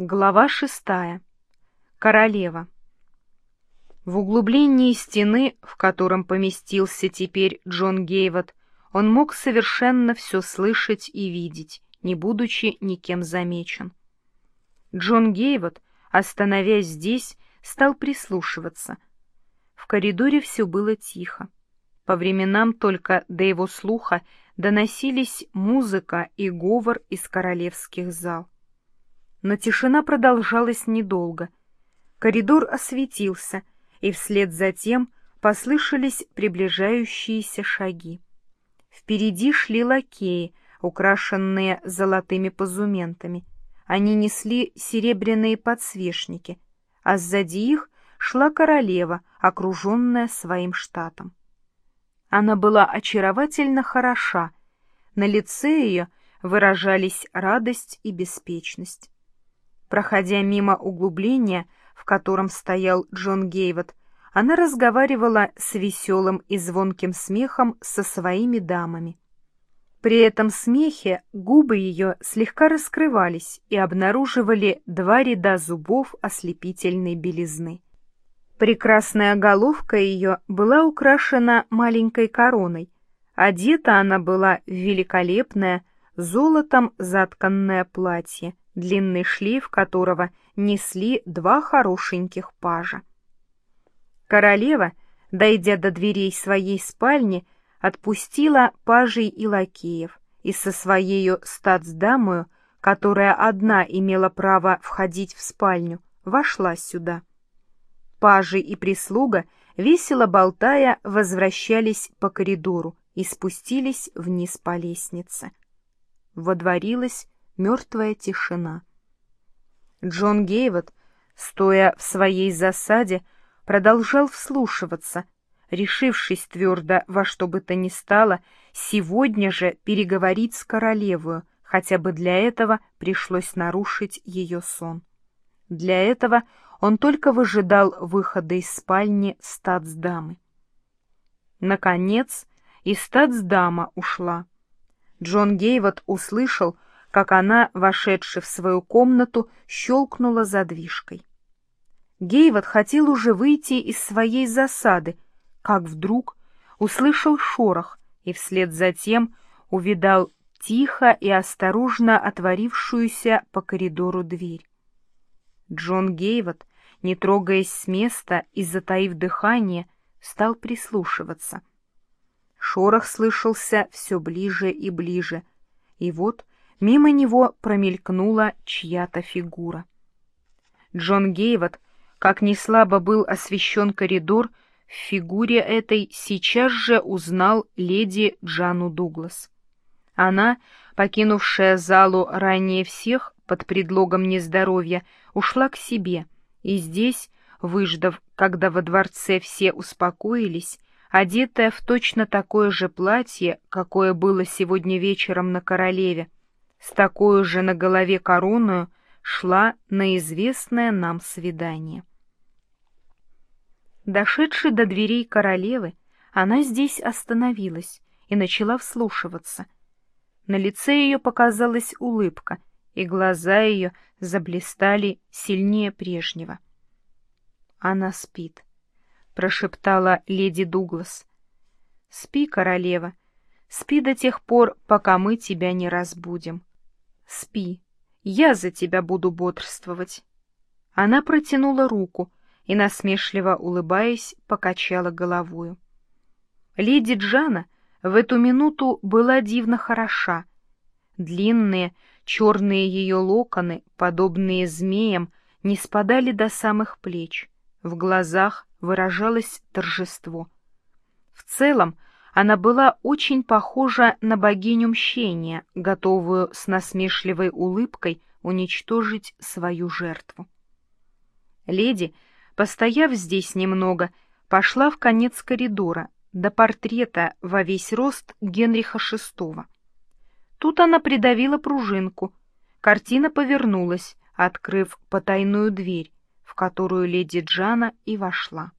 Глава шестая. Королева. В углублении стены, в котором поместился теперь Джон Гейвот, он мог совершенно все слышать и видеть, не будучи никем замечен. Джон Гейвот, остановясь здесь, стал прислушиваться. В коридоре все было тихо. По временам только до его слуха доносились музыка и говор из королевских зал. Но тишина продолжалась недолго. Коридор осветился, и вслед за тем послышались приближающиеся шаги. Впереди шли лакеи, украшенные золотыми позументами. Они несли серебряные подсвечники, а сзади их шла королева, окруженная своим штатом. Она была очаровательно хороша, на лице ее выражались радость и беспечность. Проходя мимо углубления, в котором стоял Джон Гейвот, она разговаривала с веселым и звонким смехом со своими дамами. При этом смехе губы ее слегка раскрывались и обнаруживали два ряда зубов ослепительной белизны. Прекрасная головка ее была украшена маленькой короной. Одета она была в великолепное, золотом затканное платье, длинный шлейф которого несли два хорошеньких пажа. Королева, дойдя до дверей своей спальни, отпустила пажей и лакеев, и со своею статсдамою, которая одна имела право входить в спальню, вошла сюда. Пажи и прислуга, весело болтая, возвращались по коридору и спустились вниз по лестнице. Водворилась мертвая тишина. Джон Гейвот, стоя в своей засаде, продолжал вслушиваться, решившись твердо во что бы то ни стало сегодня же переговорить с королевою, хотя бы для этого пришлось нарушить ее сон. Для этого он только выжидал выхода из спальни статсдамы. Наконец, и статсдама ушла. Джон Гейвот услышал, как она, вошедшая в свою комнату, щелкнула задвижкой. Гейвот хотел уже выйти из своей засады, как вдруг услышал шорох и вслед за тем увидал тихо и осторожно отворившуюся по коридору дверь. Джон Гейвот, не трогаясь с места и затаив дыхание, стал прислушиваться. Шорох слышался все ближе и ближе, и вот Мимо него промелькнула чья-то фигура. Джон Гейвот, как не слабо был освещен коридор, в фигуре этой сейчас же узнал леди Джану Дуглас. Она, покинувшая залу ранее всех под предлогом нездоровья, ушла к себе, и здесь, выждав, когда во дворце все успокоились, одетая в точно такое же платье, какое было сегодня вечером на королеве, с такой же на голове короную шла на известное нам свидание. Дошедшей до дверей королевы, она здесь остановилась и начала вслушиваться. На лице ее показалась улыбка, и глаза ее заблистали сильнее прежнего. «Она спит», — прошептала леди Дуглас. «Спи, королева, спи до тех пор, пока мы тебя не разбудим». Спи, я за тебя буду бодрствовать. Она протянула руку и, насмешливо улыбаясь, покачала головою. Леди Джана в эту минуту была дивно хороша. Длинные, черные ее локоны, подобные змеям, не спадали до самых плеч. В глазах выражалось торжество. В целом, она была очень похожа на богиню мщения, готовую с насмешливой улыбкой уничтожить свою жертву. Леди, постояв здесь немного, пошла в конец коридора до портрета во весь рост Генриха VI. Тут она придавила пружинку. Картина повернулась, открыв потайную дверь, в которую леди Джана и вошла.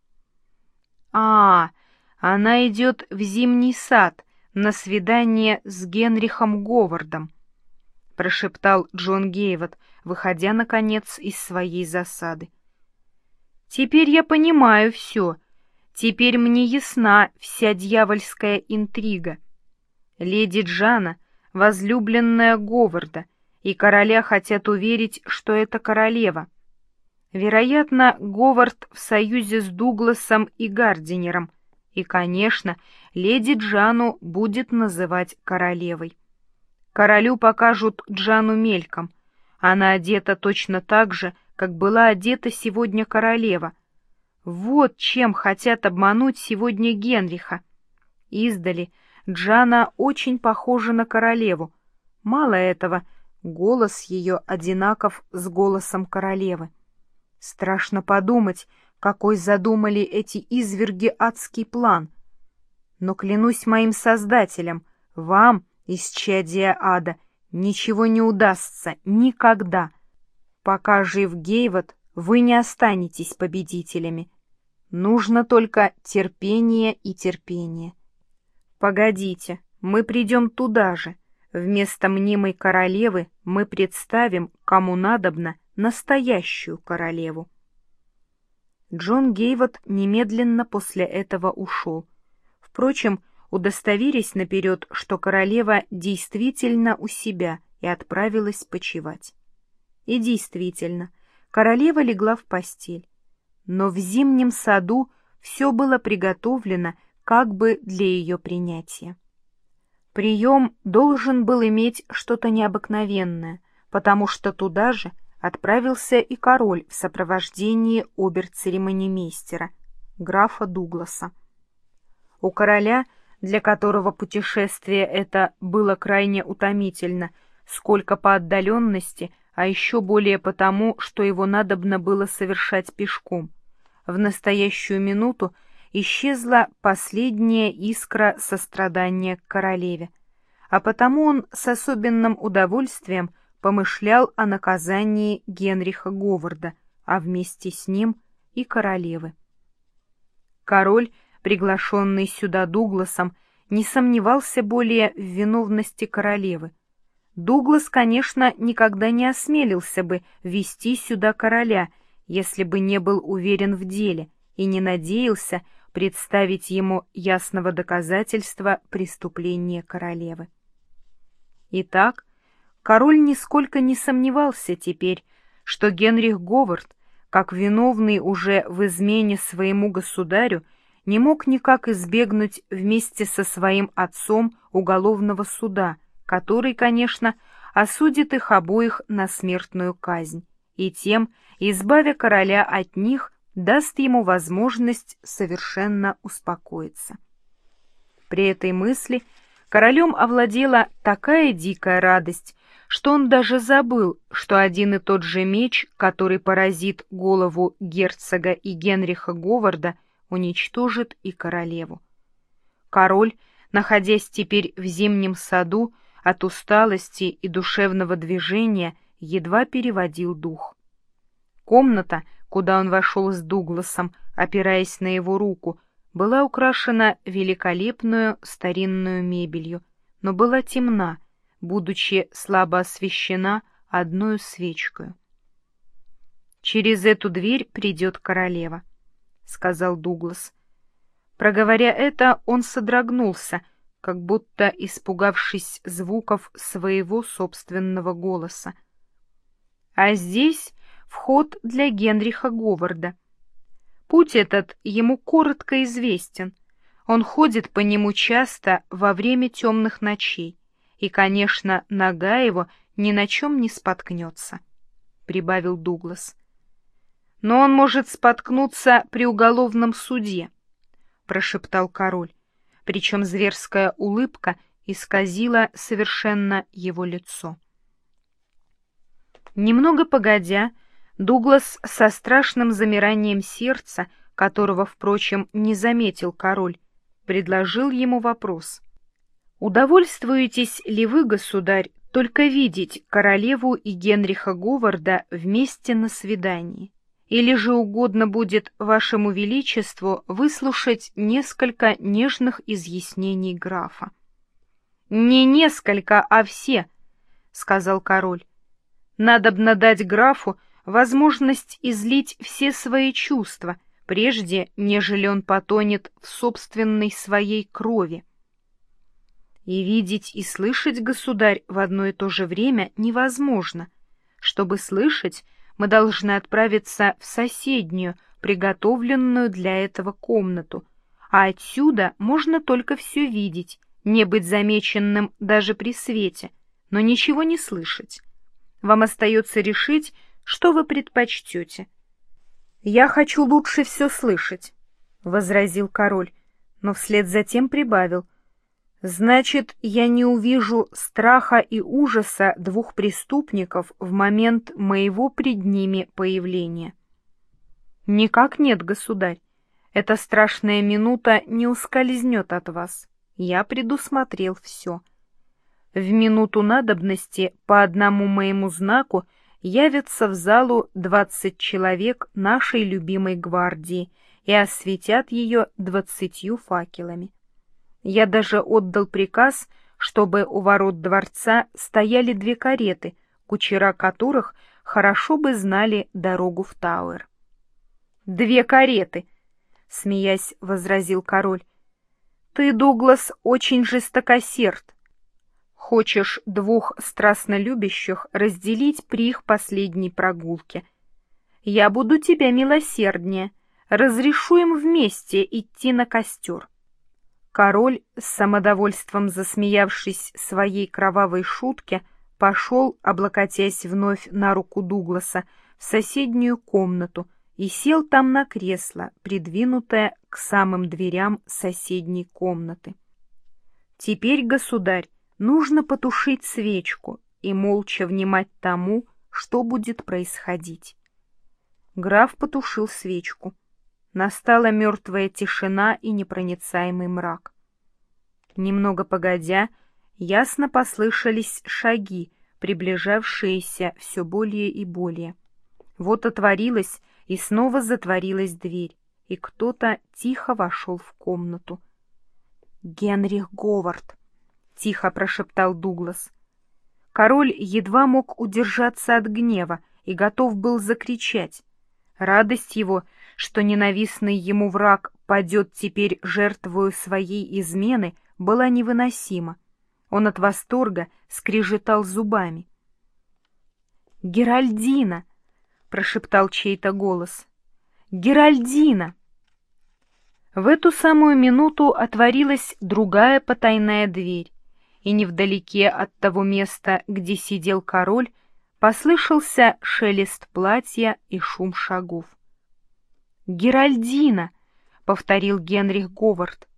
«А, она идет в зимний сад на свидание с Генрихом Говардом. прошептал Джон Гейвот, выходя, наконец, из своей засады. «Теперь я понимаю все. Теперь мне ясна вся дьявольская интрига. Леди Джана, возлюбленная Говарда, и короля хотят уверить, что это королева. Вероятно, Говард в союзе с Дугласом и Гардинером, и, конечно, леди Джану будет называть королевой. Королю покажут Джану мельком. Она одета точно так же, как была одета сегодня королева. Вот чем хотят обмануть сегодня Генриха. Издали Джана очень похожа на королеву. Мало этого, голос ее одинаков с голосом королевы. Страшно подумать, какой задумали эти изверги адский план. Но клянусь моим создателем, вам, исчадие ада, ничего не удастся никогда. Пока жив Гейвот, вы не останетесь победителями. Нужно только терпение и терпение. Погодите, мы придем туда же. Вместо мнимой королевы мы представим, кому надобно, настоящую королеву. Джон Гейвот немедленно после этого ушел. Впрочем, удостоверясь наперед, что королева действительно у себя и отправилась почевать. И действительно, королева легла в постель. Но в зимнем саду все было приготовлено как бы для ее принятия. Прием должен был иметь что-то необыкновенное, потому что туда же отправился и король в сопровождении обер-церемонимейстера, графа Дугласа. У короля — для которого путешествие это было крайне утомительно, сколько по отдаленности, а еще более потому, что его надобно было совершать пешком. В настоящую минуту исчезла последняя искра сострадания к королеве, а потому он с особенным удовольствием помышлял о наказании Генриха Говарда, а вместе с ним и королевы. Король приглашенный сюда Дугласом, не сомневался более в виновности королевы. Дуглас, конечно, никогда не осмелился бы вести сюда короля, если бы не был уверен в деле и не надеялся представить ему ясного доказательства преступления королевы. Итак, король нисколько не сомневался теперь, что Генрих Говард, как виновный уже в измене своему государю, не мог никак избегнуть вместе со своим отцом уголовного суда, который, конечно, осудит их обоих на смертную казнь, и тем, избавя короля от них, даст ему возможность совершенно успокоиться. При этой мысли королем овладела такая дикая радость, что он даже забыл, что один и тот же меч, который поразит голову герцога и Генриха Говарда, уничтожит и королеву. Король, находясь теперь в зимнем саду, от усталости и душевного движения едва переводил дух. Комната, куда он вошел с Дугласом, опираясь на его руку, была украшена великолепную старинную мебелью, но была темна, будучи слабо освещена одной свечкой. Через эту дверь придет королева сказал Дуглас. Проговоря это, он содрогнулся, как будто испугавшись звуков своего собственного голоса. А здесь вход для Генриха Говарда. Путь этот ему коротко известен. Он ходит по нему часто во время темных ночей, и, конечно, нога его ни на чем не споткнется, — прибавил Дуглас но он может споткнуться при уголовном суде, — прошептал король, причем зверская улыбка исказила совершенно его лицо. Немного погодя, Дуглас со страшным замиранием сердца, которого, впрочем, не заметил король, предложил ему вопрос. «Удовольствуетесь ли вы, государь, только видеть королеву и Генриха Говарда вместе на свидании?» или же угодно будет вашему величеству выслушать несколько нежных изъяснений графа. Не несколько, а все, — сказал король. «Надобно дать графу возможность излить все свои чувства, прежде, нежели он потонет в собственной своей крови. И видеть и слышать, государь, в одно и то же время невозможно. Чтобы слышать, мы должны отправиться в соседнюю, приготовленную для этого комнату, а отсюда можно только все видеть, не быть замеченным даже при свете, но ничего не слышать. Вам остается решить, что вы предпочтете. — Я хочу лучше все слышать, — возразил король, но вслед за тем прибавил. — Значит, я не увижу страха и ужаса двух преступников в момент моего пред ними появления. — Никак нет, государь. Эта страшная минута не ускользнет от вас. Я предусмотрел все. В минуту надобности по одному моему знаку явятся в залу двадцать человек нашей любимой гвардии и осветят ее двадцатью факелами. Я даже отдал приказ, чтобы у ворот дворца стояли две кареты, кучера которых хорошо бы знали дорогу в Тауэр. «Две кареты!» — смеясь, возразил король. «Ты, Дуглас, очень жестокосерд. Хочешь двух страстно любящих разделить при их последней прогулке. Я буду тебя милосерднее, разрешу им вместе идти на костер». Король, с самодовольством засмеявшись своей кровавой шутке, пошел, облокотясь вновь на руку Дугласа, в соседнюю комнату — и сел там на кресло, придвинутое к самым дверям соседней комнаты. Теперь, государь, нужно потушить свечку и молча внимать тому, что будет происходить. Граф потушил свечку. Настала мертвая тишина и непроницаемый мрак. Немного погодя, ясно послышались шаги, приближавшиеся все более и более. Вот отворилась и снова затворилась дверь, и кто-то тихо вошел в комнату. «Генрих Говард!» — тихо прошептал Дуглас. Король едва мог удержаться от гнева и готов был закричать. Радость его, что ненавистный ему враг падет теперь жертвою своей измены, была невыносима. Он от восторга скрежетал зубами. «Геральдина!» — прошептал чей-то голос. «Геральдина!» В эту самую минуту отворилась другая потайная дверь, и невдалеке от того места, где сидел король, послышался шелест платья и шум шагов. «Геральдина!» — повторил Генрих Говард.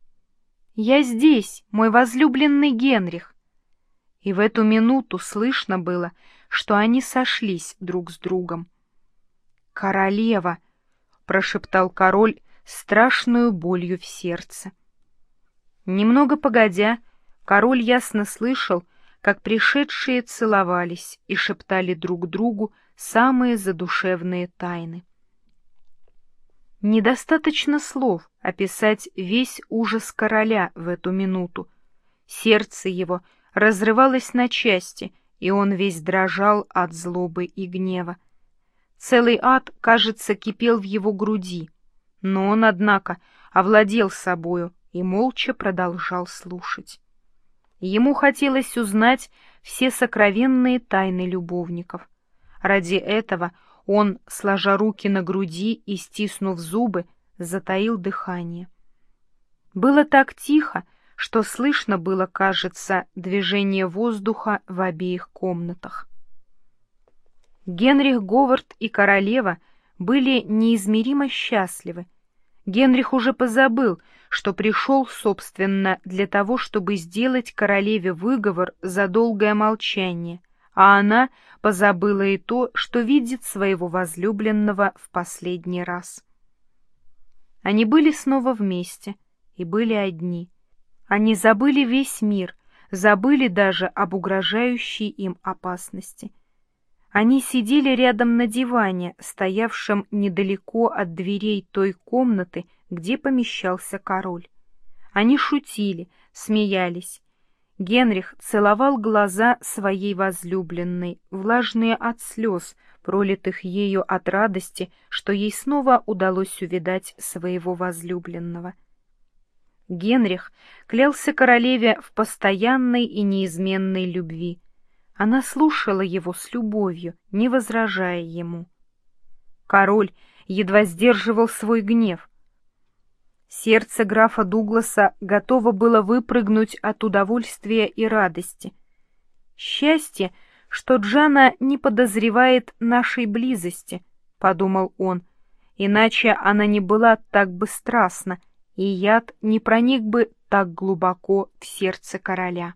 «Я здесь, мой возлюбленный Генрих!» И в эту минуту слышно было, что они сошлись друг с другом. «Королева!» — прошептал король страшную болью в сердце. Немного погодя, король ясно слышал, как пришедшие целовались и шептали друг другу самые задушевные тайны. Недостаточно слов описать весь ужас короля в эту минуту. Сердце его разрывалось на части, и он весь дрожал от злобы и гнева. Целый ад, кажется, кипел в его груди, но он, однако, овладел собою и молча продолжал слушать. Ему хотелось узнать все сокровенные тайны любовников. Ради этого он, сложа руки на груди и стиснув зубы, затаил дыхание. Было так тихо, что слышно было, кажется, движение воздуха в обеих комнатах. Генрих Говард и королева были неизмеримо счастливы. Генрих уже позабыл, что пришел, собственно, для того, чтобы сделать королеве выговор за долгое молчание, а она позабыла и то, что видит своего возлюбленного в последний раз. Они были снова вместе и были одни. Они забыли весь мир, забыли даже об угрожающей им опасности — они сидели рядом на диване, стоявшем недалеко от дверей той комнаты, где помещался король. Они шутили, смеялись. Генрих целовал глаза своей возлюбленной, влажные от слез, пролитых ею от радости, что ей снова удалось увидать своего возлюбленного. Генрих клялся королеве в постоянной и неизменной любви. Она слушала его с любовью, не возражая ему. Король едва сдерживал свой гнев. Сердце графа Дугласа готово было выпрыгнуть от удовольствия и радости. Счастье, что Джана не подозревает нашей близости, — подумал он, — иначе она не была так бы страстна, и яд не проник бы так глубоко в сердце короля.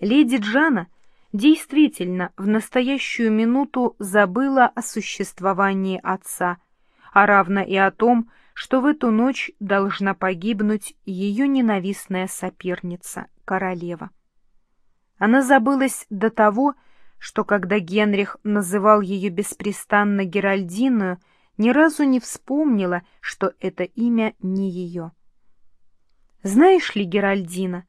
Леди Джана действительно в настоящую минуту забыла о существовании отца, а равно и о том, что в эту ночь должна погибнуть ее ненавистная соперница, королева. Она забылась до того, что когда Генрих называл ее беспрестанно Геральдиною, ни разу не вспомнила, что это имя не ее. «Знаешь ли, Геральдина?»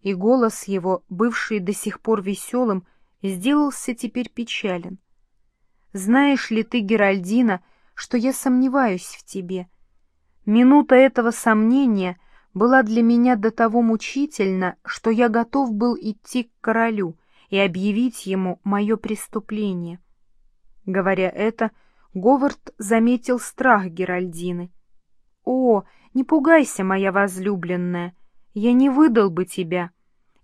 И голос его, бывший до сих пор веселым, сделался теперь печален. «Знаешь ли ты, Геральдина, что я сомневаюсь в тебе?» Минута этого сомнения была для меня до того мучительна, что я готов был идти к королю и объявить ему мое преступление. Говоря это, Говард заметил страх Геральдины. «О, не пугайся, моя возлюбленная, я не выдал бы тебя.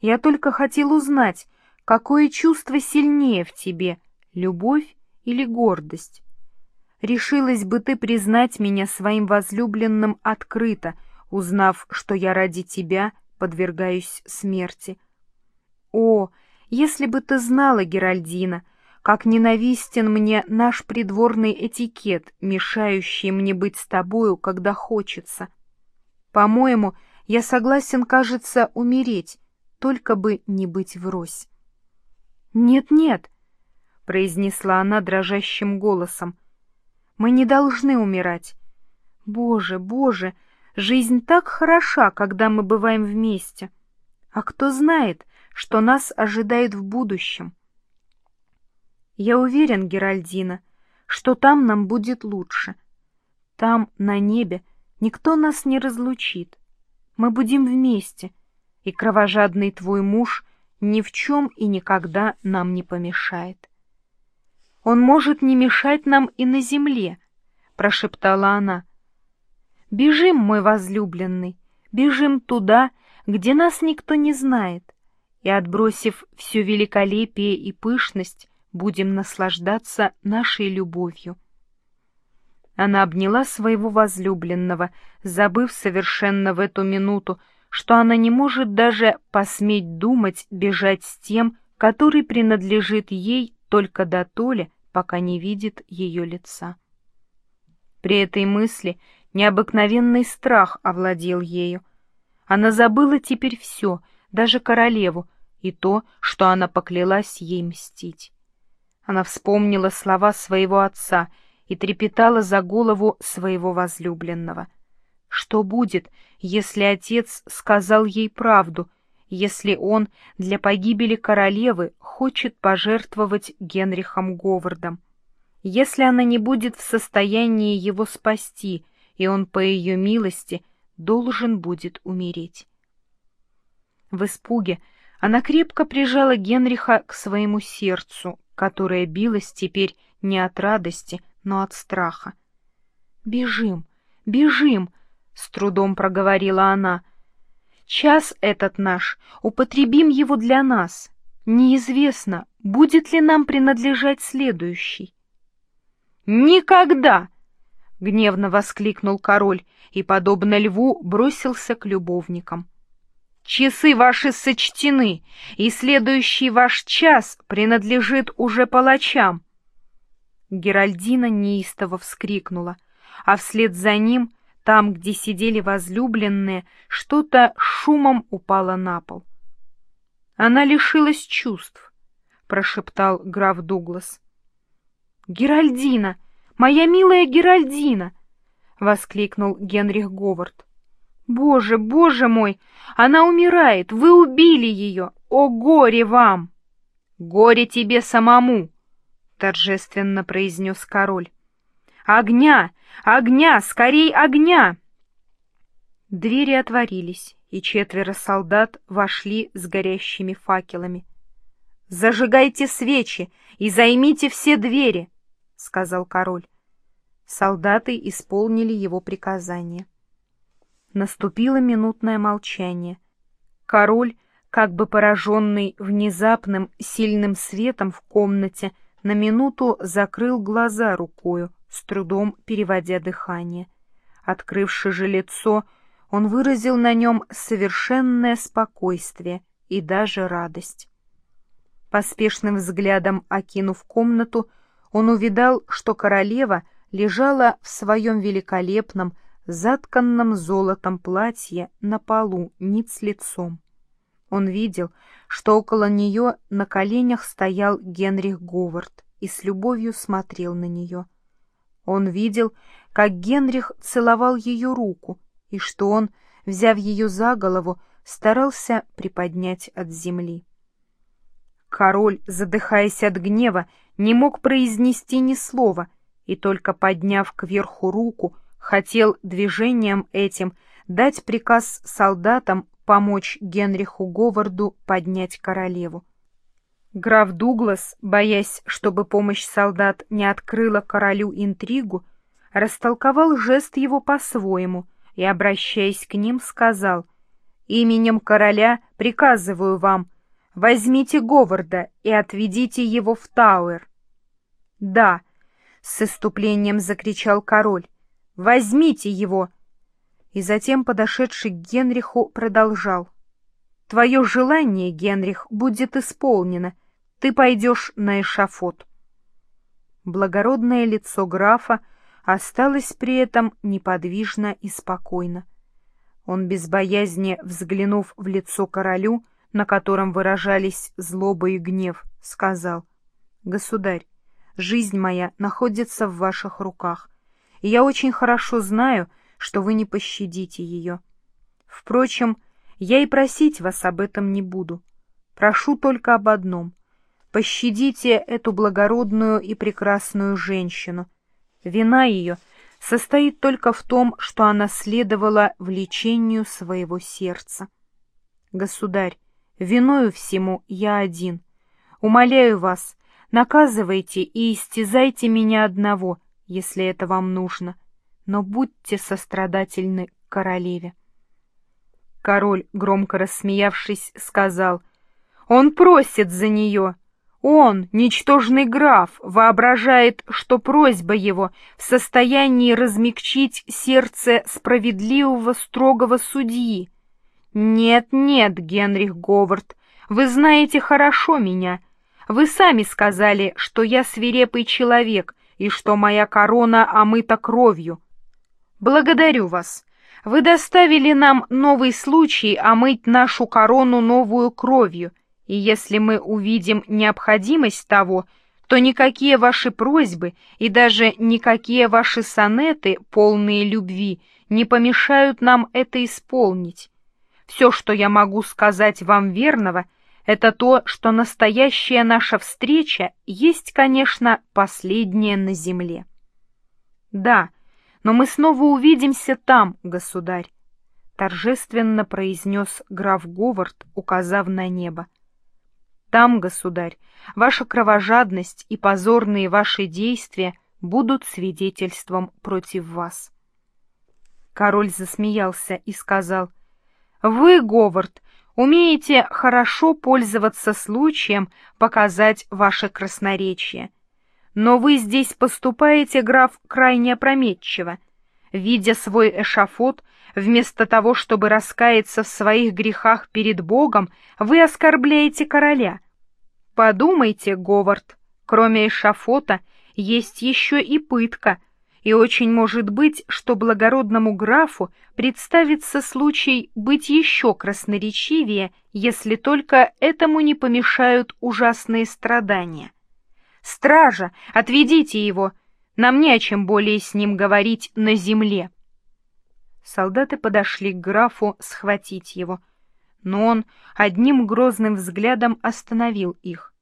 Я только хотел узнать, какое чувство сильнее в тебе, любовь или гордость?» Решилась бы ты признать меня своим возлюбленным открыто, узнав, что я ради тебя подвергаюсь смерти. О, если бы ты знала, Геральдина, как ненавистен мне наш придворный этикет, мешающий мне быть с тобою, когда хочется. По-моему, я согласен, кажется, умереть, только бы не быть врозь. «Нет-нет», — произнесла она дрожащим голосом, — мы не должны умирать. Боже, Боже, жизнь так хороша, когда мы бываем вместе. А кто знает, что нас ожидает в будущем? Я уверен, Геральдина, что там нам будет лучше. Там, на небе, никто нас не разлучит. Мы будем вместе, и кровожадный твой муж ни в чем и никогда нам не помешает. Он может не мешать нам и на земле, — прошептала она. Бежим, мой возлюбленный, бежим туда, где нас никто не знает, и, отбросив всю великолепие и пышность, будем наслаждаться нашей любовью. Она обняла своего возлюбленного, забыв совершенно в эту минуту, что она не может даже посметь думать бежать с тем, который принадлежит ей только до толи, пока не видит ее лица. При этой мысли необыкновенный страх овладел ею. Она забыла теперь все, даже королеву, и то, что она поклялась ей мстить. Она вспомнила слова своего отца и трепетала за голову своего возлюбленного. Что будет, если отец сказал ей правду, если он для погибели королевы хочет пожертвовать Генрихом Говардом. Если она не будет в состоянии его спасти, и он по ее милости должен будет умереть. В испуге она крепко прижала Генриха к своему сердцу, которое билось теперь не от радости, но от страха. «Бежим, бежим!» — с трудом проговорила она — Час этот наш, употребим его для нас. Неизвестно, будет ли нам принадлежать следующий. «Никогда!» — гневно воскликнул король и, подобно льву, бросился к любовникам. «Часы ваши сочтены, и следующий ваш час принадлежит уже палачам!» Геральдина неистово вскрикнула, а вслед за ним — там, где сидели возлюбленные, что-то шумом упало на пол. Она лишилась чувств, — прошептал граф Дуглас. «Геральдина! Моя милая Геральдина!» — воскликнул Генрих Говард. «Боже, боже мой! Она умирает! Вы убили ее! О, горе вам!» «Горе тебе самому!» — торжественно произнес король. «Огня! Огня! Скорей огня!» Двери отворились, и четверо солдат вошли с горящими факелами. «Зажигайте свечи и займите все двери!» — сказал король. Солдаты исполнили его приказание. Наступило минутное молчание. Король, как бы пораженный внезапным сильным светом в комнате, на минуту закрыл глаза рукою, с трудом переводя дыхание. Открывши же лицо, он выразил на нем совершенное спокойствие и даже радость. Поспешным взглядом окинув комнату, он увидал, что королева лежала в своем великолепном, затканном золотом платье на полу, ниц лицом. Он видел, что около нее на коленях стоял Генрих Говард и с любовью смотрел на нее. Он видел, как Генрих целовал ее руку, и что он, взяв ее за голову, старался приподнять от земли. Король, задыхаясь от гнева, не мог произнести ни слова, и только подняв кверху руку, хотел движением этим дать приказ солдатам помочь Генриху Говарду поднять королеву. Граф Дуглас, боясь, чтобы помощь солдат не открыла королю интригу, растолковал жест его по-своему и, обращаясь к ним, сказал «Именем короля приказываю вам, возьмите Говарда и отведите его в Тауэр». «Да», — с иступлением закричал король, Возьмите его!» И затем, подошедший к Генриху, продолжал. «Твое желание, Генрих, будет исполнено. Ты пойдешь на эшафот». Благородное лицо графа осталось при этом неподвижно и спокойно. Он без боязни, взглянув в лицо королю, на котором выражались злоба и гнев, сказал, «Государь, жизнь моя находится в ваших руках и я очень хорошо знаю, что вы не пощадите ее. Впрочем, я и просить вас об этом не буду. Прошу только об одном. Пощадите эту благородную и прекрасную женщину. Вина ее состоит только в том, что она следовала влечению своего сердца. Государь, виною всему я один. Умоляю вас, наказывайте и истязайте меня одного, если это вам нужно, но будьте сострадательны к королеве. Король, громко рассмеявшись, сказал, «Он просит за нее. Он, ничтожный граф, воображает, что просьба его в состоянии размягчить сердце справедливого строгого судьи. Нет, нет, Генрих Говард, вы знаете хорошо меня. Вы сами сказали, что я свирепый человек, и что моя корона омыта кровью. Благодарю вас. Вы доставили нам новый случай омыть нашу корону новую кровью, и если мы увидим необходимость того, то никакие ваши просьбы и даже никакие ваши сонеты, полные любви, не помешают нам это исполнить. Все, что я могу сказать вам верного, это то, что настоящая наша встреча есть, конечно, последняя на земле. Да, но мы снова увидимся там, государь, торжественно произнес граф Говард, указав на небо. Там, государь, ваша кровожадность и позорные ваши действия будут свидетельством против вас. Король засмеялся и сказал, «Вы, Говард, умеете хорошо пользоваться случаем показать ваше красноречие. Но вы здесь поступаете, граф, крайне опрометчиво. Видя свой эшафот, вместо того, чтобы раскаяться в своих грехах перед Богом, вы оскорбляете короля. Подумайте, Говард, кроме эшафота есть еще и пытка — и очень может быть, что благородному графу представится случай быть еще красноречивее, если только этому не помешают ужасные страдания. «Стража, отведите его! Нам не о чем более с ним говорить на земле!» Солдаты подошли к графу схватить его, но он одним грозным взглядом остановил их.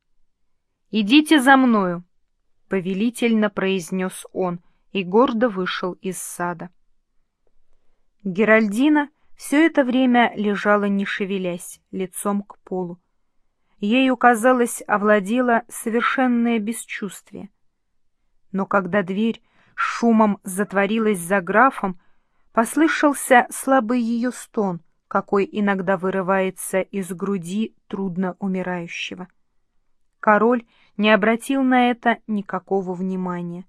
«Идите за мною!» — повелительно произнес он и гордо вышел из сада. Геральдина все это время лежала не шевелясь, лицом к полу. Ею, казалось, овладело совершенное бесчувствие. Но когда дверь шумом затворилась за графом, послышался слабый ее стон, какой иногда вырывается из груди трудно умирающего. Король не обратил на это никакого внимания.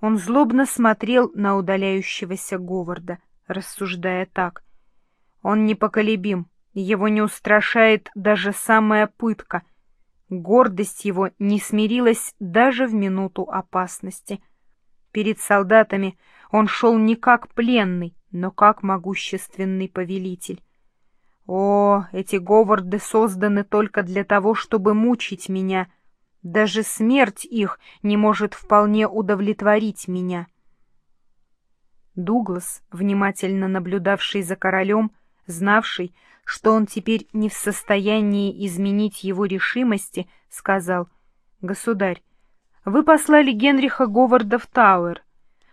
Он злобно смотрел на удаляющегося Говарда, рассуждая так. Он непоколебим, его не устрашает даже самая пытка. Гордость его не смирилась даже в минуту опасности. Перед солдатами он шел не как пленный, но как могущественный повелитель. О, эти Говарды созданы только для того, чтобы мучить меня. Даже смерть их не может вполне удовлетворить меня. Дуглас, внимательно наблюдавший за королем, знавший, что он теперь не в состоянии изменить его решимости, сказал, «Государь, вы послали Генриха Говарда в Тауэр,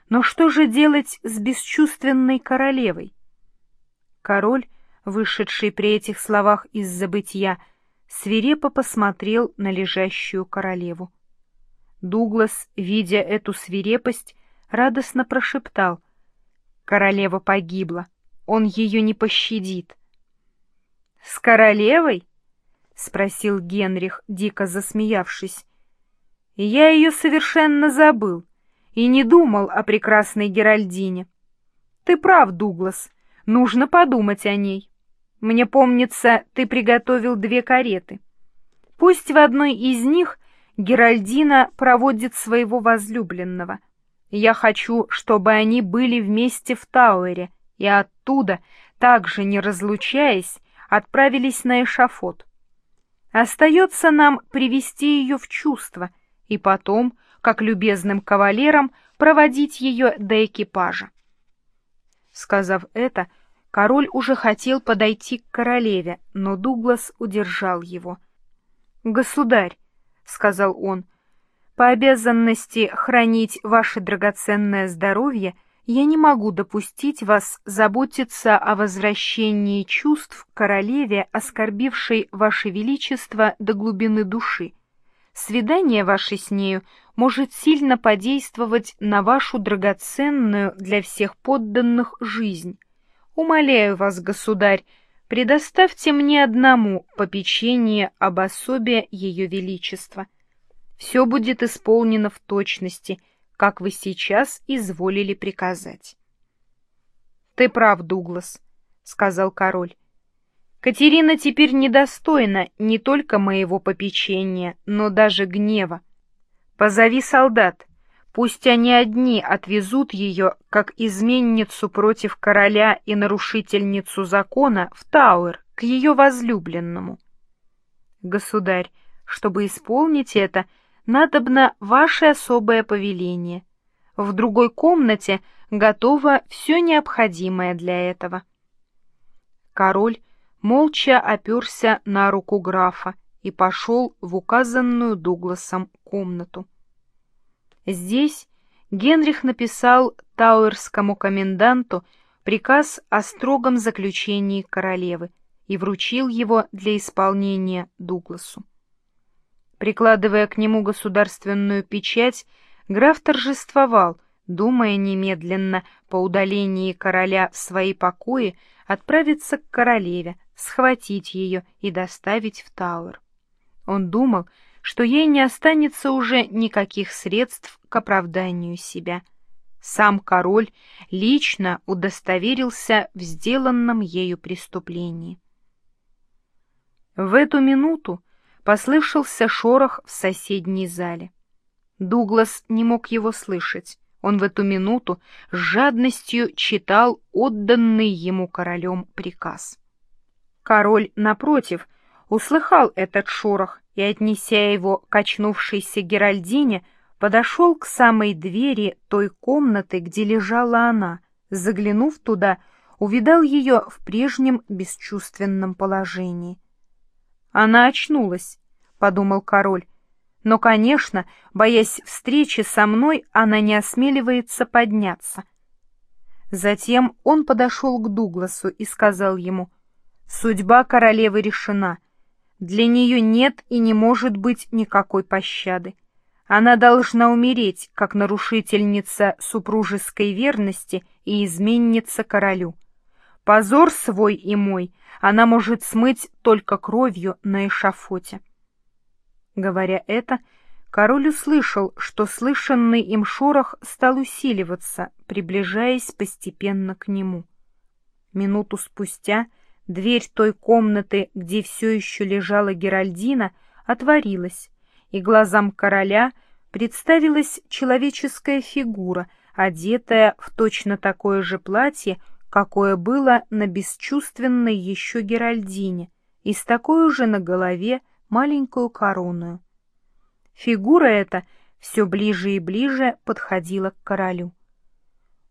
но что же делать с бесчувственной королевой?» Король, вышедший при этих словах из забытья, свирепо посмотрел на лежащую королеву. Дуглас, видя эту свирепость, радостно прошептал — Королева погибла. Он ее не пощадит. — С королевой? — спросил Генрих, дико засмеявшись. — Я ее совершенно забыл и не думал о прекрасной Геральдине. Ты прав, Дуглас, нужно подумать о ней. Мне помнится, ты приготовил две кареты. Пусть в одной из них Геральдина проводит своего возлюбленного — я хочу, чтобы они были вместе в Тауэре и оттуда, также не разлучаясь, отправились на эшафот. Остается нам привести ее в чувство и потом, как любезным кавалерам, проводить ее до экипажа. Сказав это, король уже хотел подойти к королеве, но Дуглас удержал его. «Государь», — сказал он, по обязанности хранить ваше драгоценное здоровье я не могу допустить вас заботиться о возвращении чувств королеве, оскорбившей ваше величество до глубины души. Свидание ваше с нею может сильно подействовать на вашу драгоценную для всех подданных жизнь. Умоляю вас, государь, предоставьте мне одному попечение об особе ее величества все будет исполнено в точности, как вы сейчас изволили приказать. — Ты прав, Дуглас, — сказал король. — Катерина теперь недостойна не только моего попечения, но даже гнева. Позови солдат, пусть они одни отвезут ее, как изменницу против короля и нарушительницу закона, в Тауэр, к ее возлюбленному. Государь, чтобы исполнить это, — надобно ваше особое повеление. В другой комнате готово все необходимое для этого. Король молча оперся на руку графа и пошел в указанную Дугласом комнату. Здесь Генрих написал тауэрскому коменданту приказ о строгом заключении королевы и вручил его для исполнения Дугласу. Прикладывая к нему государственную печать, граф торжествовал, думая немедленно по удалении короля в свои покои отправиться к королеве, схватить ее и доставить в Тауэр. Он думал, что ей не останется уже никаких средств к оправданию себя. Сам король лично удостоверился в сделанном ею преступлении. В эту минуту послышался шорох в соседней зале. Дуглас не мог его слышать. Он в эту минуту с жадностью читал отданный ему королем приказ. Король, напротив, услыхал этот шорох и, отнеся его к очнувшейся Геральдине, подошел к самой двери той комнаты, где лежала она. Заглянув туда, увидал ее в прежнем бесчувственном положении. «Она очнулась», — подумал король, но, конечно, боясь встречи со мной, она не осмеливается подняться. Затем он подошел к Дугласу и сказал ему, «Судьба королевы решена. Для нее нет и не может быть никакой пощады. Она должна умереть, как нарушительница супружеской верности и изменница королю. Позор свой и мой она может смыть только кровью на эшафоте. Говоря это, король услышал, что слышанный им шорох стал усиливаться, приближаясь постепенно к нему. Минуту спустя дверь той комнаты, где все еще лежала Геральдина, отворилась, и глазам короля представилась человеческая фигура, одетая в точно такое же платье, какое было на бесчувственной еще Геральдине, и с такой же на голове маленькую корону. Фигура эта все ближе и ближе подходила к королю.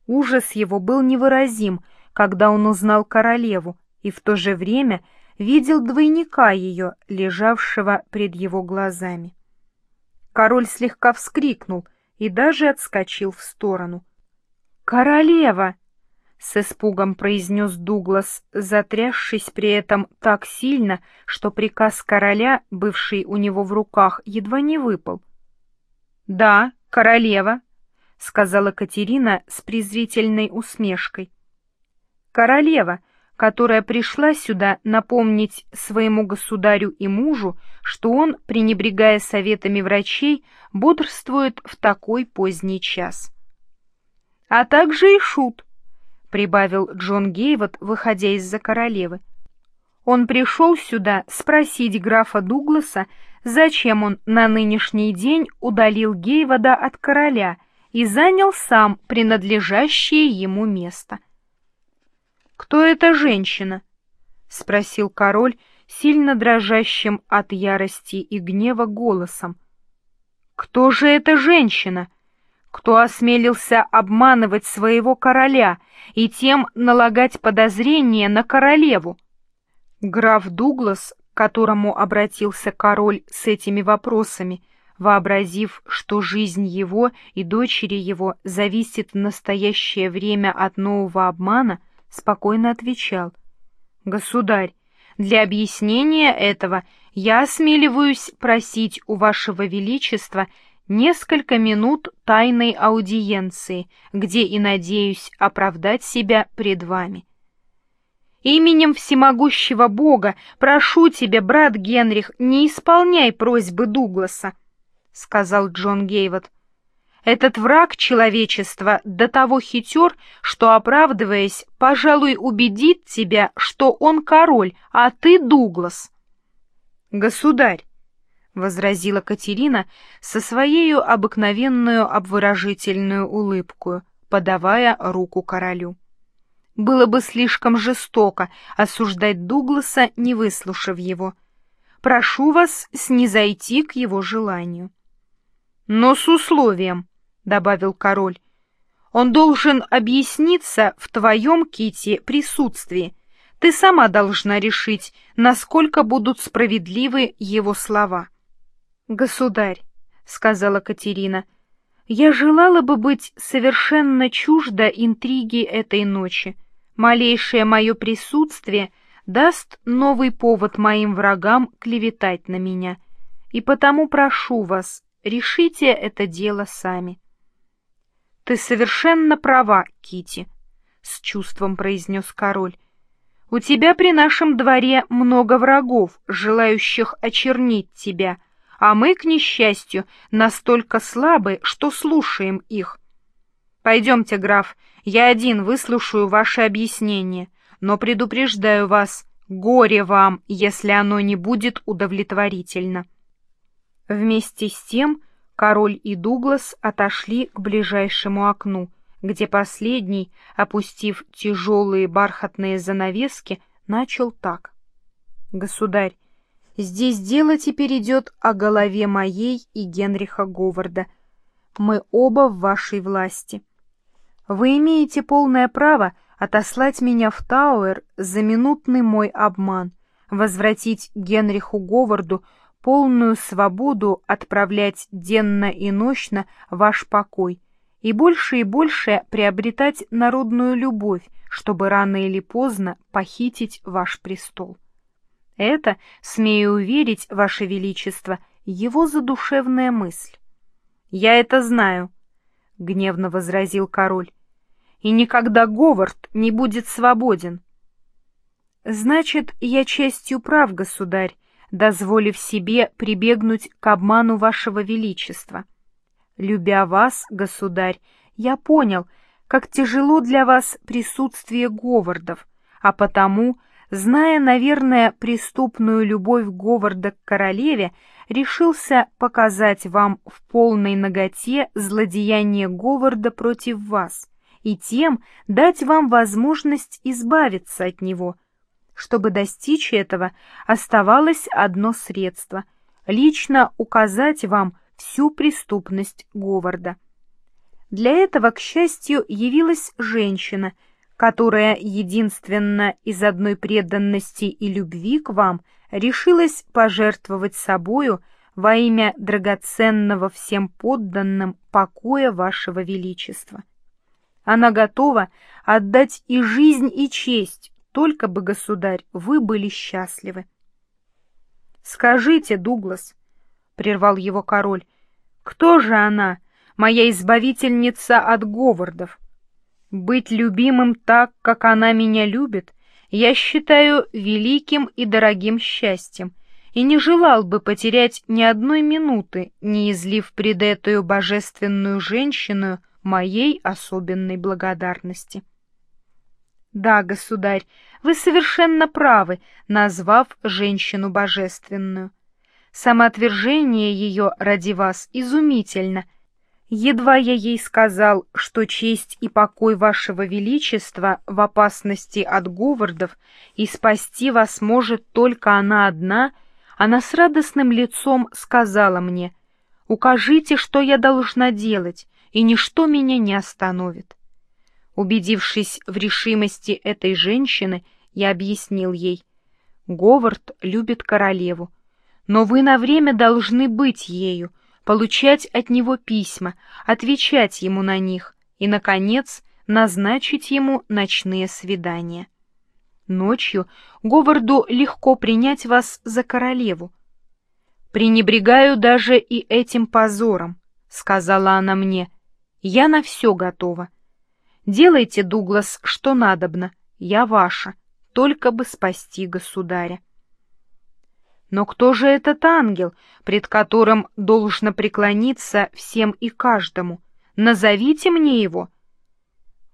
Ужас его был невыразим, когда он узнал королеву, и в то же время видел двойника ее, лежавшего пред его глазами. Король слегка вскрикнул и даже отскочил в сторону. «Королева!» С испугом произнес Дуглас, затрясшись при этом так сильно, что приказ короля, бывший у него в руках, едва не выпал. «Да, королева», — сказала Катерина с презрительной усмешкой. «Королева, которая пришла сюда напомнить своему государю и мужу, что он, пренебрегая советами врачей, бодрствует в такой поздний час. А также и шут, прибавил Джон Гейвот, выходя из-за королевы. Он пришел сюда спросить графа Дугласа, зачем он на нынешний день удалил Гейвода от короля и занял сам принадлежащее ему место. «Кто эта женщина?» — спросил король, сильно дрожащим от ярости и гнева голосом. «Кто же эта женщина?» Кто осмелился обманывать своего короля и тем налагать подозрение на королеву. Граф Дуглас, к которому обратился король с этими вопросами, вообразив, что жизнь его и дочери его зависит в настоящее время от нового обмана, спокойно отвечал. «Государь, для объяснения этого я осмеливаюсь просить у вашего величества несколько минут тайной аудиенции, где и надеюсь оправдать себя пред вами. Именем всемогущего Бога прошу тебя, брат Генрих, не исполняй просьбы Дугласа, — сказал Джон Гейвот. Этот враг человечества до того хитер, что, оправдываясь, пожалуй, убедит тебя, что он король, а ты Дуглас. Государь, — возразила Катерина со своей обыкновенную обворожительную улыбкою, подавая руку королю. Было бы слишком жестоко осуждать Дугласа, не выслушав его. Прошу вас снизойти к его желанию. — Но с условием, — добавил король, — он должен объясниться в твоем, Кити, присутствии. Ты сама должна решить, насколько будут справедливы его слова. «Государь», — сказала Катерина, — «я желала бы быть совершенно чужда интриги этой ночи. Малейшее мое присутствие даст новый повод моим врагам клеветать на меня, и потому прошу вас, решите это дело сами». «Ты совершенно права, Кити, с чувством произнес король. «У тебя при нашем дворе много врагов, желающих очернить тебя» а мы, к несчастью, настолько слабы, что слушаем их. Пойдемте, граф, я один выслушаю ваше объяснение, но предупреждаю вас, горе вам, если оно не будет удовлетворительно. Вместе с тем король и Дуглас отошли к ближайшему окну, где последний, опустив тяжелые бархатные занавески, начал так. «Государь, Здесь дело теперь идет о голове моей и Генриха Говарда. Мы оба в вашей власти. Вы имеете полное право отослать меня в Тауэр за минутный мой обман, возвратить Генриху Говарду полную свободу отправлять денно и нощно ваш покой и больше и больше приобретать народную любовь, чтобы рано или поздно похитить ваш престол. Это, смею уверить, ваше величество, его задушевная мысль. «Я это знаю», — гневно возразил король, — «и никогда Говард не будет свободен». «Значит, я честью прав, государь, дозволив себе прибегнуть к обману вашего величества. Любя вас, государь, я понял, как тяжело для вас присутствие Говардов, а потому, зная, наверное, преступную любовь Говарда к королеве, решился показать вам в полной наготе злодеяние Говарда против вас и тем дать вам возможность избавиться от него. Чтобы достичь этого, оставалось одно средство — лично указать вам всю преступность Говарда. Для этого, к счастью, явилась женщина, которая единственно из одной преданности и любви к вам решилась пожертвовать собою во имя драгоценного всем подданным покоя вашего величества. Она готова отдать и жизнь, и честь, только бы, государь, вы были счастливы. «Скажите, Дуглас», — прервал его король, — «кто же она, моя избавительница от Говардов? Быть любимым так, как она меня любит, я считаю великим и дорогим счастьем, и не желал бы потерять ни одной минуты, не излив пред эту божественную женщину моей особенной благодарности». Да, государь, вы совершенно правы, назвав женщину божественную. Самоотвержение ее ради вас изумительно. Едва я ей сказал, что честь и покой вашего величества в опасности от Говардов и спасти вас может только она одна, она с радостным лицом сказала мне, «Укажите, что я должна делать, и ничто меня не остановит». Убедившись в решимости этой женщины, я объяснил ей. Говард любит королеву, но вы на время должны быть ею, получать от него письма, отвечать ему на них и, наконец, назначить ему ночные свидания. Ночью Говарду легко принять вас за королеву. «Пренебрегаю даже и этим позором», — сказала она мне. «Я на все готова». Делайте, Дуглас, что надобно, я ваша, только бы спасти государя. Но кто же этот ангел, пред которым должно преклониться всем и каждому? Назовите мне его.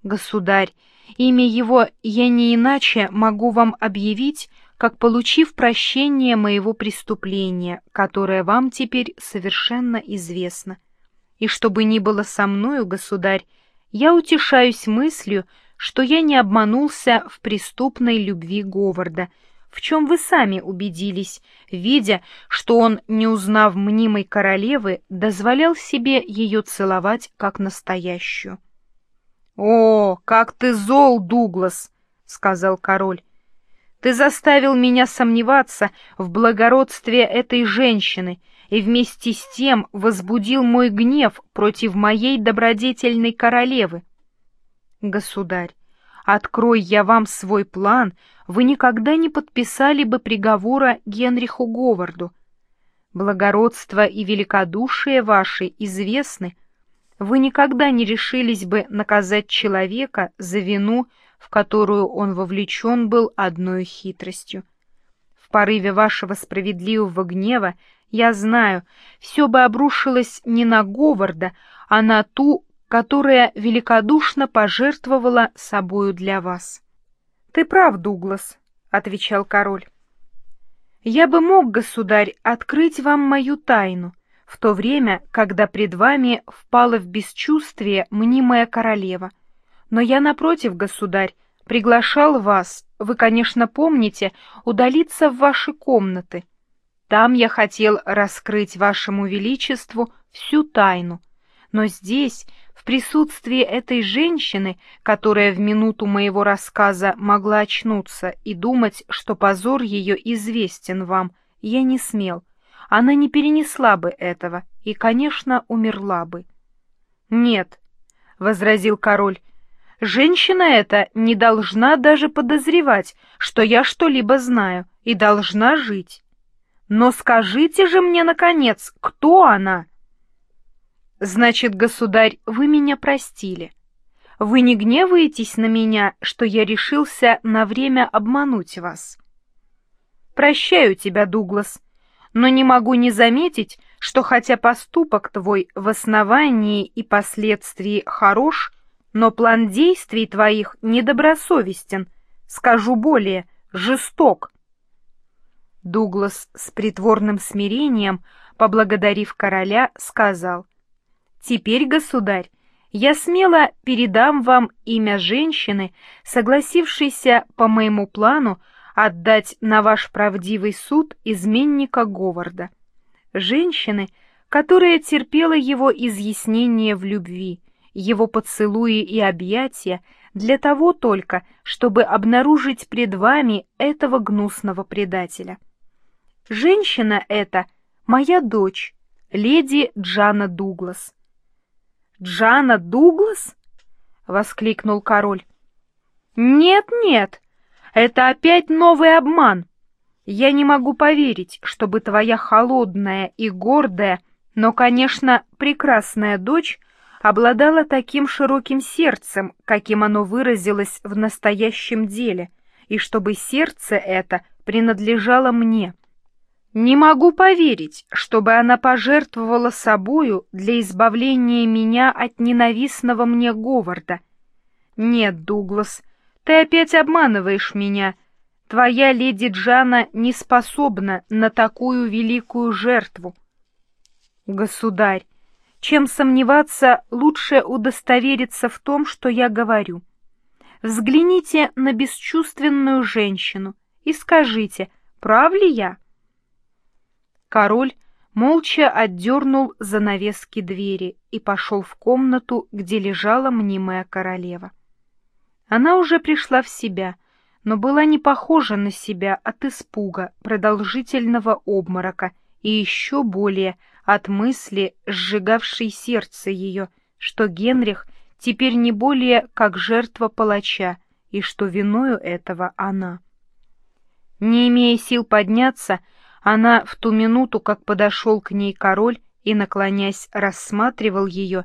Государь, имя его я не иначе могу вам объявить, как получив прощение моего преступления, которое вам теперь совершенно известно. И чтобы ни было со мною, государь, я утешаюсь мыслью, что я не обманулся в преступной любви Говарда, в чем вы сами убедились, видя, что он, не узнав мнимой королевы, дозволял себе ее целовать как настоящую. «О, как ты зол, Дуглас!» — сказал король. «Ты заставил меня сомневаться в благородстве этой женщины и вместе с тем возбудил мой гнев против моей добродетельной королевы. Государь, открой я вам свой план, вы никогда не подписали бы приговора Генриху Говарду. Благородство и великодушие ваши известны. Вы никогда не решились бы наказать человека за вину, в которую он вовлечен был одной хитростью. В порыве вашего справедливого гнева я знаю, все бы обрушилось не на Говарда, а на ту, которая великодушно пожертвовала собою для вас. — Ты прав, Дуглас, — отвечал король. — Я бы мог, государь, открыть вам мою тайну, в то время, когда пред вами впала в бесчувствие мнимая королева. Но я, напротив, государь, приглашал вас, вы, конечно, помните, удалиться в ваши комнаты — там я хотел раскрыть вашему величеству всю тайну, но здесь, в присутствии этой женщины, которая в минуту моего рассказа могла очнуться и думать, что позор ее известен вам, я не смел. Она не перенесла бы этого и, конечно, умерла бы. «Нет», — возразил король, — «женщина эта не должна даже подозревать, что я что-либо знаю, и должна жить. Но скажите же мне, наконец, кто она?» «Значит, государь, вы меня простили. Вы не гневаетесь на меня, что я решился на время обмануть вас?» «Прощаю тебя, Дуглас, но не могу не заметить, что хотя поступок твой в основании и последствии хорош, но план действий твоих недобросовестен, скажу более, жесток». Дуглас с притворным смирением, поблагодарив короля, сказал — Теперь, государь, я смело передам вам имя женщины, согласившейся по моему плану отдать на ваш правдивый суд изменника Говарда. Женщины, которая терпела его изъяснение в любви, его поцелуи и объятия для того только, чтобы обнаружить пред вами этого гнусного предателя. Женщина эта — моя дочь, леди Джана Дуглас. Джана Дуглас? воскликнул король. Нет, нет. Это опять новый обман. Я не могу поверить, чтобы твоя холодная и гордая, но, конечно, прекрасная дочь обладала таким широким сердцем, каким оно выразилось в настоящем деле, и чтобы сердце это принадлежало мне. Не могу поверить, чтобы она пожертвовала собою для избавления меня от ненавистного мне Говарда. Нет, Дуглас, ты опять обманываешь меня. Твоя леди Джана не способна на такую великую жертву. Государь, чем сомневаться, лучше удостовериться в том, что я говорю. Взгляните на бесчувственную женщину и скажите, прав ли я? Король молча отдернул занавески двери и пошел в комнату, где лежала мнимая королева. Она уже пришла в себя, но была не похожа на себя от испуга, продолжительного обморока и еще более от мысли, сжигавшей сердце ее, что Генрих теперь не более как жертва палача, и что виною этого она. Не имея сил подняться, она в ту минуту, как подошел к ней король и, наклонясь, рассматривал ее,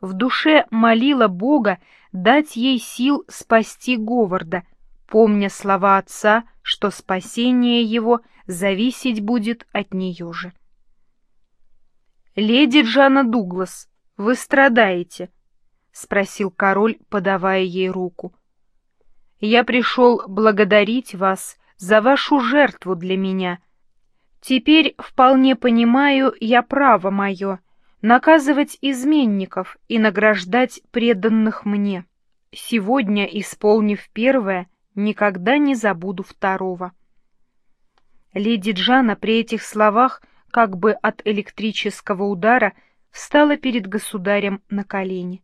в душе молила Бога дать ей сил спасти Говарда, помня слова отца, что спасение его зависеть будет от нее же. «Леди Джана Дуглас, вы страдаете?» — спросил король, подавая ей руку. «Я пришел благодарить вас за вашу жертву для меня», — Теперь вполне понимаю я право мое наказывать изменников и награждать преданных мне. Сегодня, исполнив первое, никогда не забуду второго. Леди Джана при этих словах, как бы от электрического удара, встала перед государем на колени.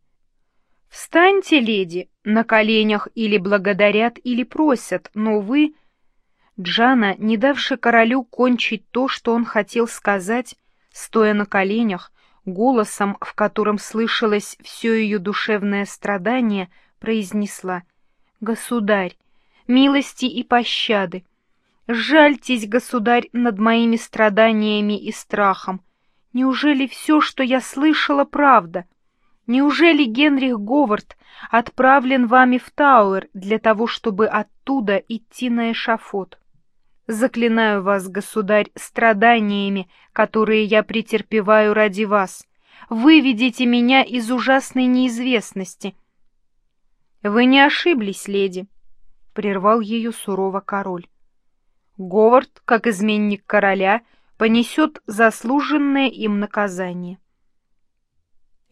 «Встаньте, леди!» На коленях или благодарят, или просят, но вы Джана, не давши королю кончить то, что он хотел сказать, стоя на коленях, голосом, в котором слышалось все ее душевное страдание, произнесла «Государь, милости и пощады! Жальтесь, государь, над моими страданиями и страхом! Неужели все, что я слышала, правда? Неужели Генрих Говард отправлен вами в Тауэр для того, чтобы оттуда идти на эшафот?» Заклинаю вас, государь, страданиями, которые я претерпеваю ради вас. Выведите меня из ужасной неизвестности. Вы не ошиблись, леди, — прервал ее сурово король. Говард, как изменник короля, понесет заслуженное им наказание.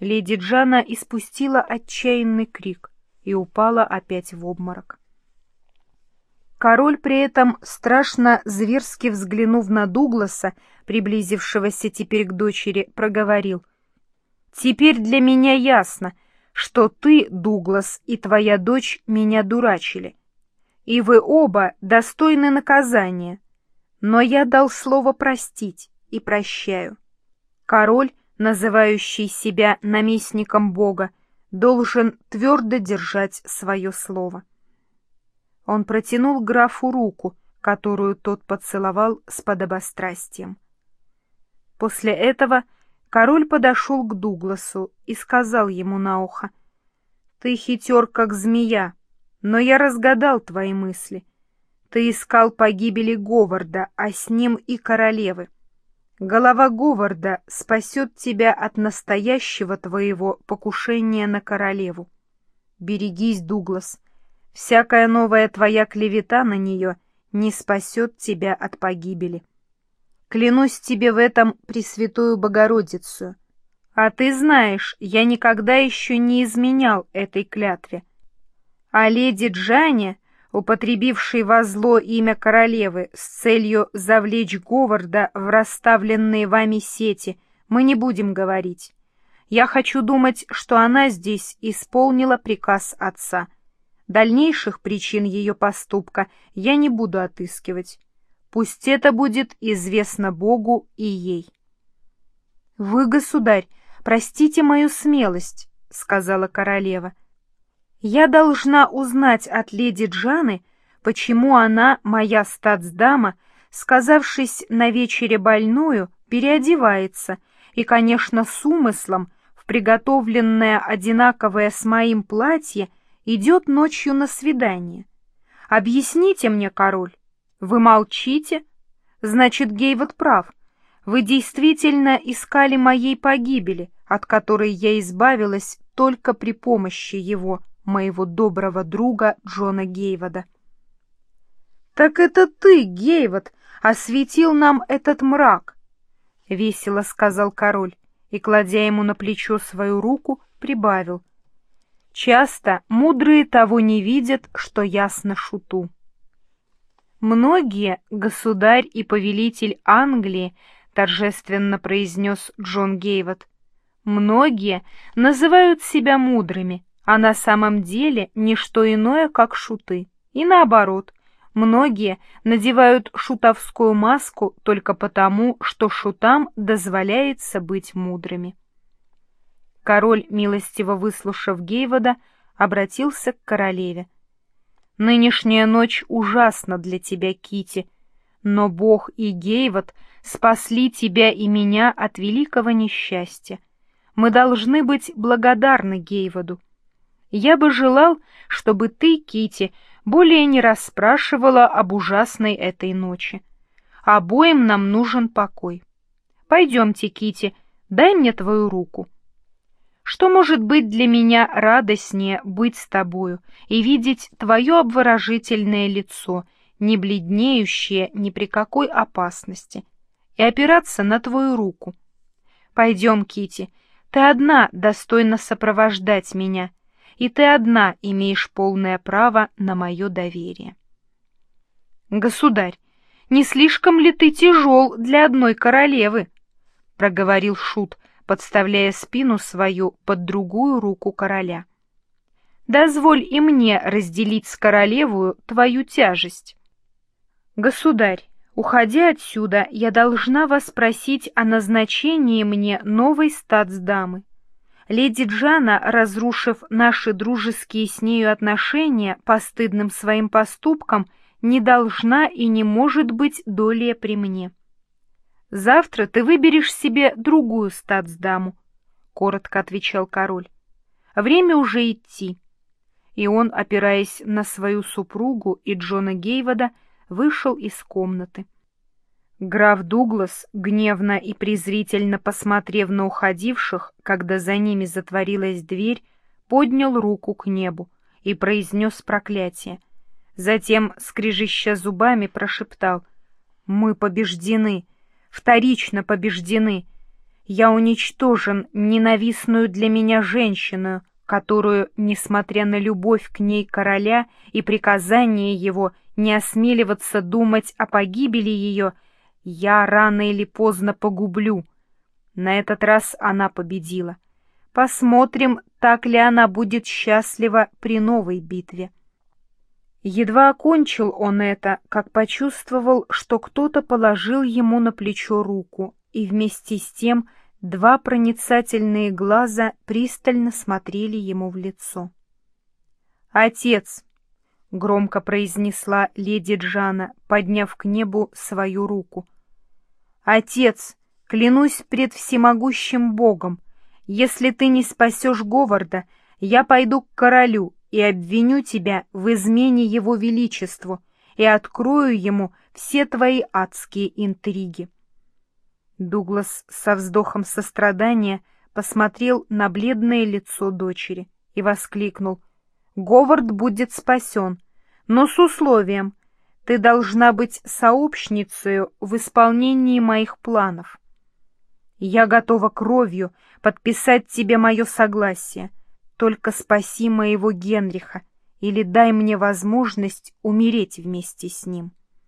Леди Джана испустила отчаянный крик и упала опять в обморок. Король при этом, страшно зверски взглянув на Дугласа, приблизившегося теперь к дочери, проговорил. Теперь для меня ясно, что ты, Дуглас, и твоя дочь меня дурачили. И вы оба достойны наказания. Но я дал слово простить и прощаю. Король, называющий себя наместником Бога, должен твердо держать свое слово. Он протянул графу руку, которую тот поцеловал с подобострастием. После этого король подошел к Дугласу и сказал ему на ухо, «Ты хитер, как змея, но я разгадал твои мысли. Ты искал погибели Говарда, а с ним и королевы. Голова Говарда спасет тебя от настоящего твоего покушения на королеву. Берегись, Дуглас, всякая новая твоя клевета на нее не спасет тебя от погибели». Клянусь тебе в этом Пресвятую Богородицу. А ты знаешь, я никогда еще не изменял этой клятве. А леди Джане, употребившей во зло имя королевы с целью завлечь Говарда в расставленные вами сети, мы не будем говорить. Я хочу думать, что она здесь исполнила приказ отца. Дальнейших причин ее поступка я не буду отыскивать. Пусть это будет известно Богу и ей. — Вы, государь, простите мою смелость, — сказала королева. — Я должна узнать от леди Джаны, почему она, моя статсдама, сказавшись на вечере больную, переодевается, и, конечно, с умыслом, в приготовленное одинаковое с моим платье, идет ночью на свидание. Объясните мне, король, вы молчите? Значит, Гейвот прав. Вы действительно искали моей погибели, от которой я избавилась только при помощи его, моего доброго друга Джона Гейвода. «Так это ты, Гейвот, осветил нам этот мрак!» — весело сказал король и, кладя ему на плечо свою руку, прибавил. «Часто мудрые того не видят, что ясно шуту». «Многие, государь и повелитель Англии», — торжественно произнес Джон Гейвот, «многие называют себя мудрыми, а на самом деле не что иное, как шуты. И наоборот, многие надевают шутовскую маску только потому, что шутам дозволяется быть мудрыми». Король, милостиво выслушав Гейвода, обратился к королеве. Нынешняя ночь ужасна для тебя, Кити, но Бог и Гейвот спасли тебя и меня от великого несчастья. Мы должны быть благодарны Гейводу. Я бы желал, чтобы ты, Кити, более не расспрашивала об ужасной этой ночи. Обоим нам нужен покой. Пойдемте, Кити, дай мне твою руку. Что может быть для меня радостнее быть с тобою и видеть твое обворожительное лицо, не бледнеющее ни при какой опасности, и опираться на твою руку? Пойдем, Кити, ты одна достойна сопровождать меня, и ты одна имеешь полное право на мое доверие. Государь, не слишком ли ты тяжел для одной королевы? — проговорил Шут, подставляя спину свою под другую руку короля. «Дозволь и мне разделить с королевою твою тяжесть». «Государь, уходя отсюда, я должна вас спросить о назначении мне новой статсдамы. Леди Джана, разрушив наши дружеские с нею отношения постыдным своим поступком, не должна и не может быть долее при мне». Завтра ты выберешь себе другую статсдаму, — коротко отвечал король. Время уже идти. И он, опираясь на свою супругу и Джона Гейвода, вышел из комнаты. Граф Дуглас, гневно и презрительно посмотрев на уходивших, когда за ними затворилась дверь, поднял руку к небу и произнес проклятие. Затем, скрежеща зубами, прошептал «Мы побеждены!» Вторично побеждены. Я уничтожен ненавистную для меня женщину, которую, несмотря на любовь к ней короля и приказание его не осмеливаться думать о погибели ее, я рано или поздно погублю. На этот раз она победила. Посмотрим, так ли она будет счастлива при новой битве. Едва окончил он это, как почувствовал, что кто-то положил ему на плечо руку, и вместе с тем два проницательные глаза пристально смотрели ему в лицо. «Отец!» — громко произнесла леди Джана, подняв к небу свою руку. «Отец, клянусь пред всемогущим Богом, если ты не спасешь Говарда, я пойду к королю и обвиню тебя в измене его величеству и открою ему все твои адские интриги. Дуглас со вздохом сострадания посмотрел на бледное лицо дочери и воскликнул. «Говард будет спасен, но с условием. Ты должна быть сообщницей в исполнении моих планов. Я готова кровью подписать тебе мое согласие, только спаси моего Генриха или дай мне возможность умереть вместе с ним.